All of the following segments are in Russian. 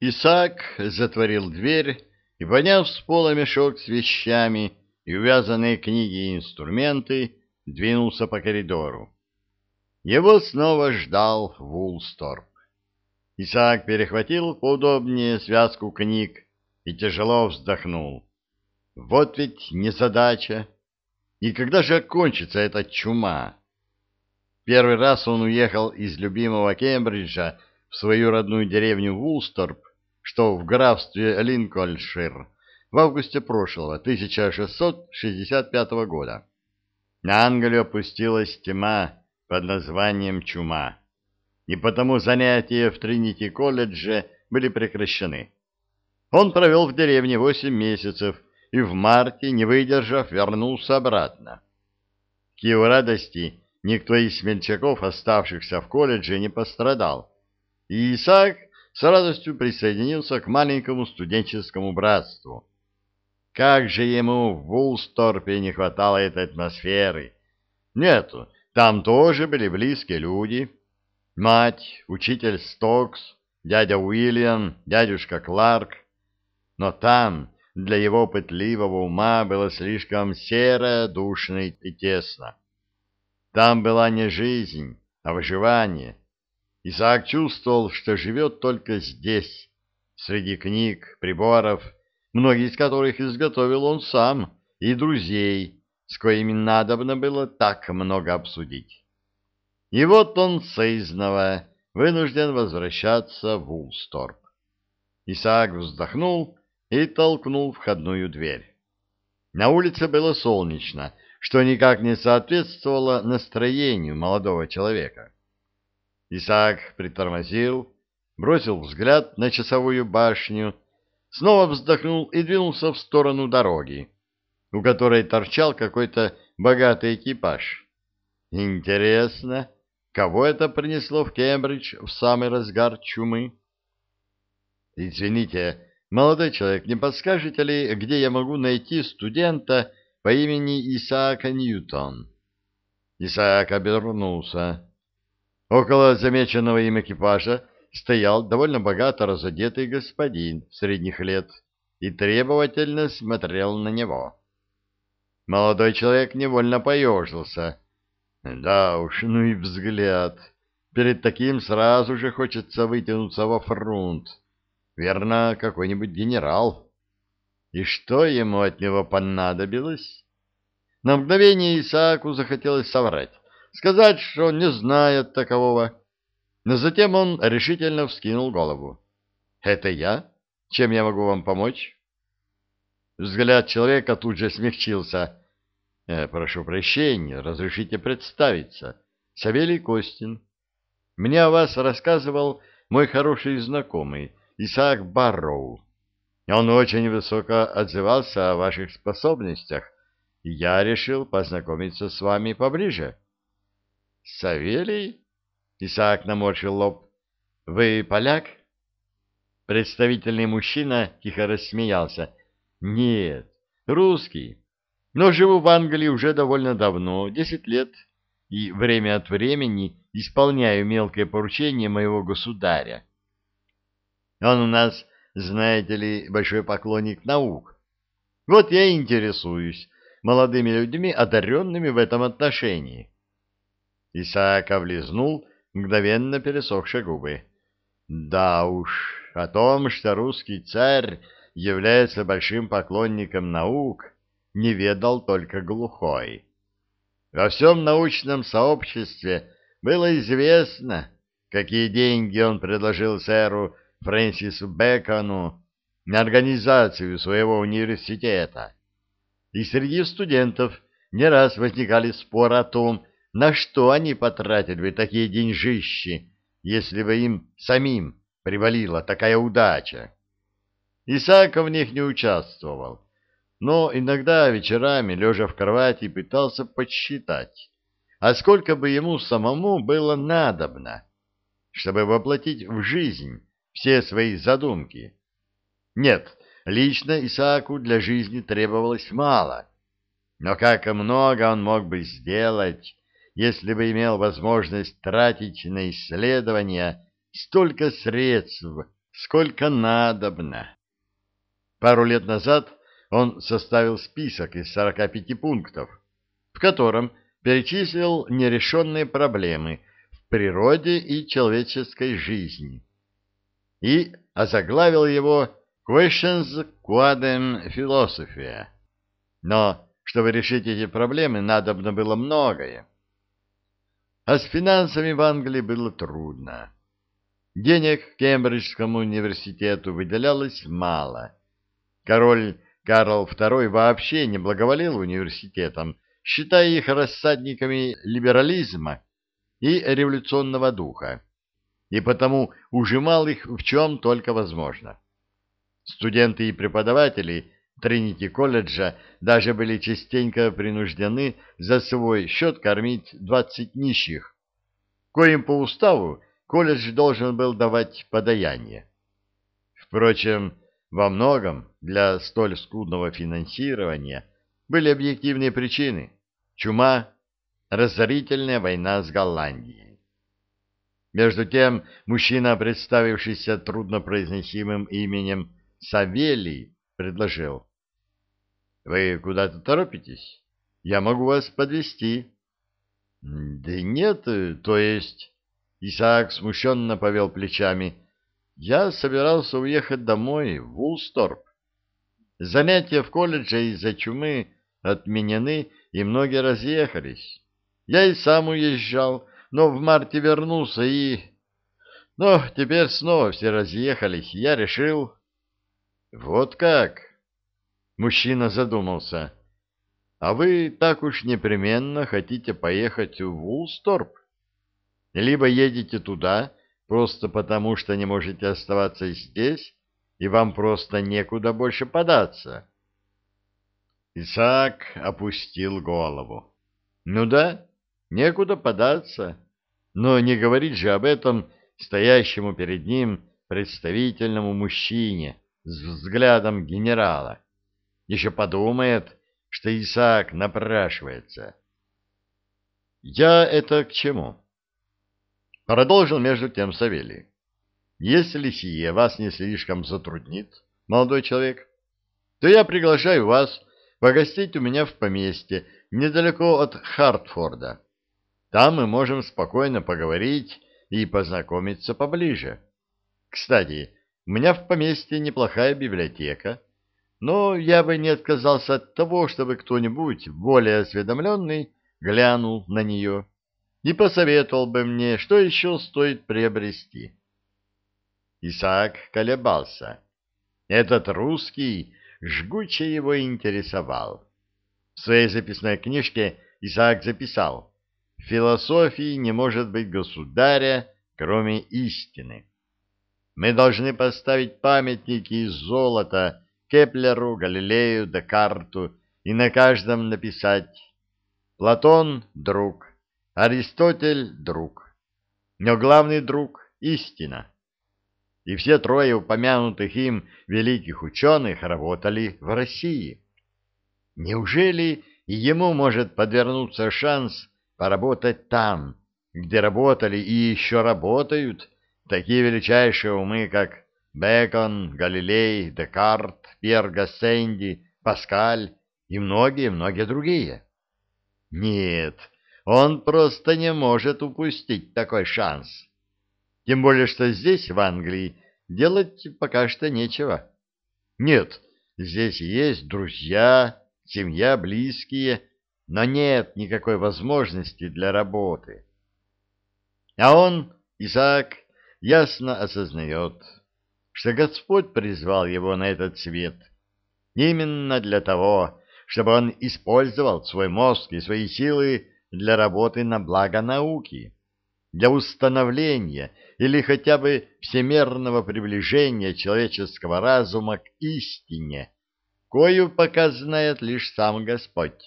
Исаак затворил дверь и, поняв с пола мешок с вещами и увязанные книги и инструменты, двинулся по коридору. Его снова ждал Вулсторп. Исаак перехватил поудобнее связку книг и тяжело вздохнул. Вот ведь незадача. И когда же окончится эта чума? Первый раз он уехал из любимого Кембриджа в свою родную деревню Вулсторп что в графстве Линкольншир в августе прошлого 1665 года на Англию опустилась тьма под названием чума, и потому занятия в Тринити-колледже были прекращены. Он провел в деревне восемь месяцев и в марте, не выдержав, вернулся обратно. К его радости никто из смельчаков, оставшихся в колледже, не пострадал, и Исаак с радостью присоединился к маленькому студенческому братству. Как же ему в Вулсторпе не хватало этой атмосферы! Нет, там тоже были близкие люди. Мать, учитель Стокс, дядя Уильям, дядюшка Кларк. Но там для его пытливого ума было слишком серо, душно и тесно. Там была не жизнь, а выживание — Исаак чувствовал, что живет только здесь, среди книг, приборов, многие из которых изготовил он сам, и друзей, с коими надобно было так много обсудить. И вот он сызнова вынужден возвращаться в Улсторп. Исаак вздохнул и толкнул входную дверь. На улице было солнечно, что никак не соответствовало настроению молодого человека. Исаак притормозил, бросил взгляд на часовую башню, снова вздохнул и двинулся в сторону дороги, у которой торчал какой-то богатый экипаж. Интересно, кого это принесло в Кембридж в самый разгар чумы? Извините, молодой человек, не подскажете ли, где я могу найти студента по имени Исаака Ньютон? Исаак обернулся. Около замеченного им экипажа стоял довольно богато разодетый господин средних лет и требовательно смотрел на него. Молодой человек невольно поежился. Да уж, ну и взгляд. Перед таким сразу же хочется вытянуться во фронт. Верно, какой-нибудь генерал. И что ему от него понадобилось? На мгновение Исааку захотелось соврать сказать, что не знает такового. Но затем он решительно вскинул голову. «Это я? Чем я могу вам помочь?» Взгляд человека тут же смягчился. «Э, «Прошу прощения, разрешите представиться. Савелий Костин. Мне о вас рассказывал мой хороший знакомый Исаак Барроу. Он очень высоко отзывался о ваших способностях, и я решил познакомиться с вами поближе». Савелий? Исаак наморщил лоб. Вы поляк? Представительный мужчина тихо рассмеялся. Нет, русский. Но живу в Англии уже довольно давно, десять лет, и время от времени исполняю мелкое поручение моего государя. Он у нас, знаете ли, большой поклонник наук. Вот я и интересуюсь молодыми людьми, одаренными в этом отношении. Исаак облизнул мгновенно пересохшие губы. Да уж, о том, что русский царь является большим поклонником наук, не ведал только глухой. Во всем научном сообществе было известно, какие деньги он предложил сэру Фрэнсису Бэкону на организацию своего университета. И среди студентов не раз возникали споры о том, на что они потратили бы такие деньжищи, если бы им самим привалила такая удача? Исааков в них не участвовал, но иногда вечерами, лежа в кровати, пытался подсчитать, а сколько бы ему самому было надобно, чтобы воплотить в жизнь все свои задумки. Нет, лично Исааку для жизни требовалось мало, но как много он мог бы сделать, если бы имел возможность тратить на исследования столько средств, сколько надобно. Пару лет назад он составил список из 45 пунктов, в котором перечислил нерешенные проблемы в природе и человеческой жизни и озаглавил его «Questions Quadem Philosophia». Но, чтобы решить эти проблемы, надобно было многое. А с финансами в Англии было трудно. Денег Кембриджскому университету выделялось мало. Король Карл II вообще не благоволил университетам, считая их рассадниками либерализма и революционного духа, и потому ужимал их в чем только возможно. Студенты и преподаватели Тринити-колледжа даже были частенько принуждены за свой счет кормить 20 нищих, коим по уставу колледж должен был давать подаяние. Впрочем, во многом для столь скудного финансирования были объективные причины – чума, разорительная война с Голландией. Между тем, мужчина, представившийся труднопроизносимым именем Савелий, предложил. «Вы куда-то торопитесь? Я могу вас подвести. «Да нет, то есть...» Исаак смущенно повел плечами. «Я собирался уехать домой, в Улсторп. Занятия в колледже из-за чумы отменены, и многие разъехались. Я и сам уезжал, но в марте вернулся и... Но теперь снова все разъехались, я решил... Вот как? Мужчина задумался. А вы так уж непременно хотите поехать в Улсторп? Либо едете туда просто потому, что не можете оставаться здесь, и вам просто некуда больше податься. Исаак опустил голову. Ну да, некуда податься, но не говорить же об этом стоящему перед ним представительному мужчине с взглядом генерала. Еще подумает, что Исаак напрашивается. Я это к чему? Продолжил между тем Савелий. Если сие вас не слишком затруднит, молодой человек, то я приглашаю вас погостить у меня в поместье, недалеко от Хартфорда. Там мы можем спокойно поговорить и познакомиться поближе. Кстати, у меня в поместье неплохая библиотека, но я бы не отказался от того, чтобы кто-нибудь более осведомленный глянул на нее и посоветовал бы мне, что еще стоит приобрести. Исаак колебался. Этот русский жгуче его интересовал. В своей записной книжке Исаак записал «В философии не может быть государя, кроме истины. Мы должны поставить памятники из золота Кеплеру, Галилею, Декарту и на каждом написать «Платон — друг, Аристотель — друг, но главный друг — истина» и все трое упомянутых им великих ученых работали в России. Неужели и ему может подвернуться шанс поработать там, где работали и еще работают такие величайшие умы, как Бекон, Галилей, Декарт, Пьер Гассенди, Паскаль и многие-многие другие? Нет, он просто не может упустить такой шанс. Тем более, что здесь, в Англии, делать пока что нечего. Нет, здесь есть друзья, семья, близкие, но нет никакой возможности для работы. А он, Исаак, ясно осознает, что Господь призвал его на этот свет именно для того, чтобы он использовал свой мозг и свои силы для работы на благо науки для установления или хотя бы всемерного приближения человеческого разума к истине, кою пока знает лишь сам Господь.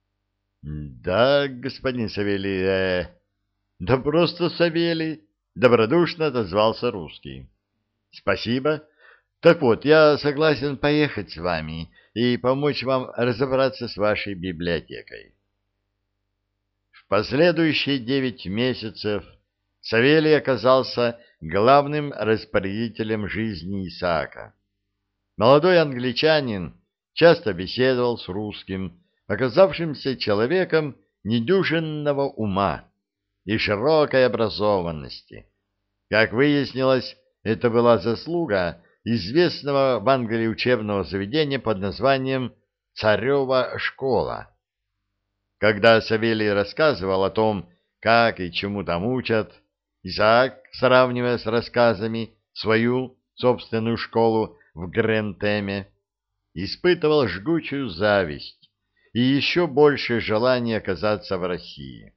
— Да, господин Савелий, э... да просто Савелий, — добродушно отозвался русский. — Спасибо. Так вот, я согласен поехать с вами и помочь вам разобраться с вашей библиотекой последующие девять месяцев Савелий оказался главным распорядителем жизни Исаака. Молодой англичанин часто беседовал с русским, оказавшимся человеком недюжинного ума и широкой образованности. Как выяснилось, это была заслуга известного в Англии учебного заведения под названием «Царева школа». Когда Савелий рассказывал о том, как и чему там учат, Исаак, сравнивая с рассказами свою собственную школу в Грентеме, испытывал жгучую зависть и еще большее желание оказаться в России.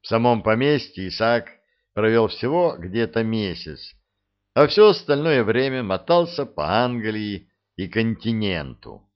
В самом поместье Исаак провел всего где-то месяц, а все остальное время мотался по Англии и континенту.